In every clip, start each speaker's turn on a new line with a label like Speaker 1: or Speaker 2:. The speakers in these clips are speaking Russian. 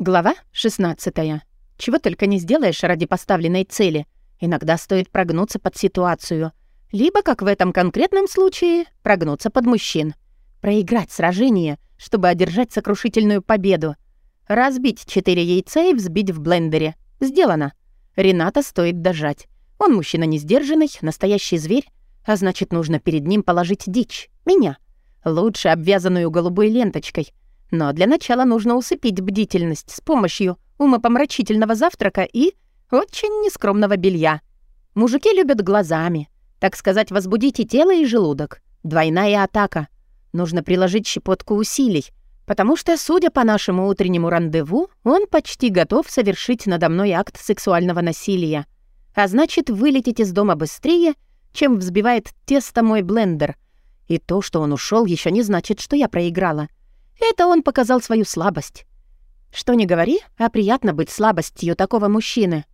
Speaker 1: Глава 16. Чего только не сделаешь ради поставленной цели. Иногда стоит прогнуться под ситуацию. Либо, как в этом конкретном случае, прогнуться под мужчин. Проиграть сражение, чтобы одержать сокрушительную победу. Разбить четыре яйца и взбить в блендере. Сделано. Рената стоит дожать. Он мужчина несдержанный, настоящий зверь, а значит, нужно перед ним положить дичь. Меня. Лучше обвязанную голубой ленточкой — но для начала нужно усыпить бдительность с помощью умопомрачительного завтрака и очень нескромного белья. Мужики любят глазами. Так сказать, возбудить и тело, и желудок. Двойная атака. Нужно приложить щепотку усилий, потому что, судя по нашему утреннему рандеву, он почти готов совершить надо мной акт сексуального насилия. А значит, вылететь из дома быстрее, чем взбивает тесто мой блендер. И то, что он ушел, еще не значит, что я проиграла. Это он показал свою слабость. Что не говори, а приятно быть слабостью такого мужчины.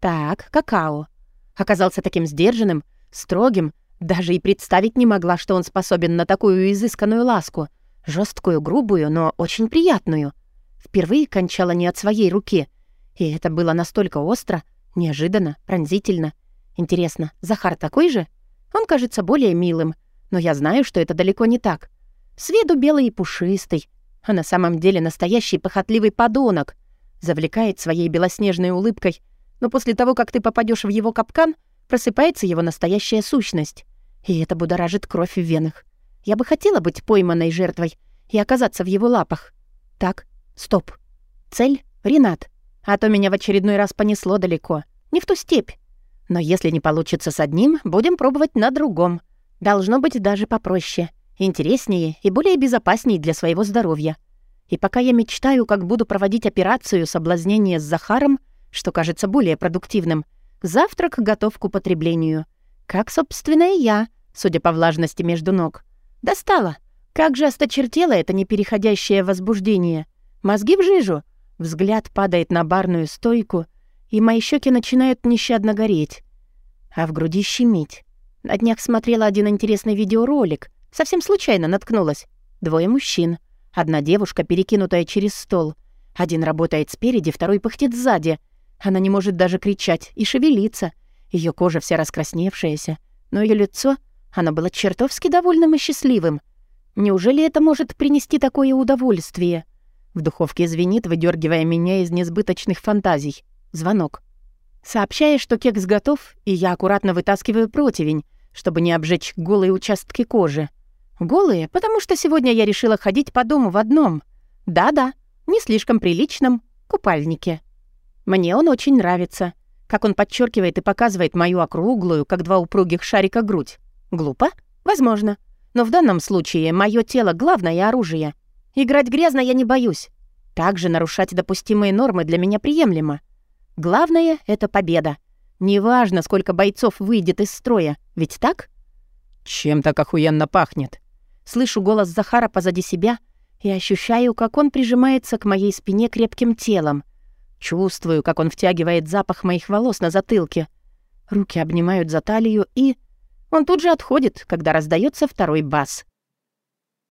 Speaker 1: Так, какао. Оказался таким сдержанным, строгим, даже и представить не могла, что он способен на такую изысканную ласку. жесткую, грубую, но очень приятную. Впервые кончала не от своей руки. И это было настолько остро, неожиданно, пронзительно. Интересно, Захар такой же? Он кажется более милым, но я знаю, что это далеко не так. С виду белый и пушистый, а на самом деле настоящий похотливый подонок. Завлекает своей белоснежной улыбкой, но после того, как ты попадешь в его капкан, просыпается его настоящая сущность. И это будоражит кровь в венах. Я бы хотела быть пойманной жертвой и оказаться в его лапах. Так, стоп. Цель — Ренат. А то меня в очередной раз понесло далеко. Не в ту степь. Но если не получится с одним, будем пробовать на другом. Должно быть даже попроще интереснее и более безопаснее для своего здоровья. И пока я мечтаю, как буду проводить операцию соблазнения с Захаром, что кажется более продуктивным, завтрак готов к употреблению. Как, собственно, и я, судя по влажности между ног. Достала. Как же осточертело это непереходящее возбуждение. Мозги в жижу. Взгляд падает на барную стойку, и мои щеки начинают нещадно гореть. А в груди щемить. На днях смотрела один интересный видеоролик — Совсем случайно наткнулась. Двое мужчин. Одна девушка, перекинутая через стол. Один работает спереди, второй пыхтит сзади. Она не может даже кричать и шевелиться. Ее кожа вся раскрасневшаяся. Но ее лицо, оно было чертовски довольным и счастливым. Неужели это может принести такое удовольствие? В духовке звенит, выдергивая меня из несбыточных фантазий. Звонок. Сообщая, что кекс готов, и я аккуратно вытаскиваю противень, чтобы не обжечь голые участки кожи. Голые, потому что сегодня я решила ходить по дому в одном. Да-да, не слишком приличном купальнике. Мне он очень нравится. Как он подчеркивает и показывает мою округлую, как два упругих шарика, грудь. Глупо? Возможно. Но в данном случае мое тело — главное оружие. Играть грязно я не боюсь. Также нарушать допустимые нормы для меня приемлемо. Главное — это победа. Неважно, сколько бойцов выйдет из строя, ведь так?
Speaker 2: Чем так охуенно пахнет?
Speaker 1: Слышу голос Захара позади себя и ощущаю, как он прижимается к моей спине крепким телом. Чувствую, как он втягивает запах моих волос на затылке. Руки обнимают за талию и... Он тут же отходит, когда раздается второй бас.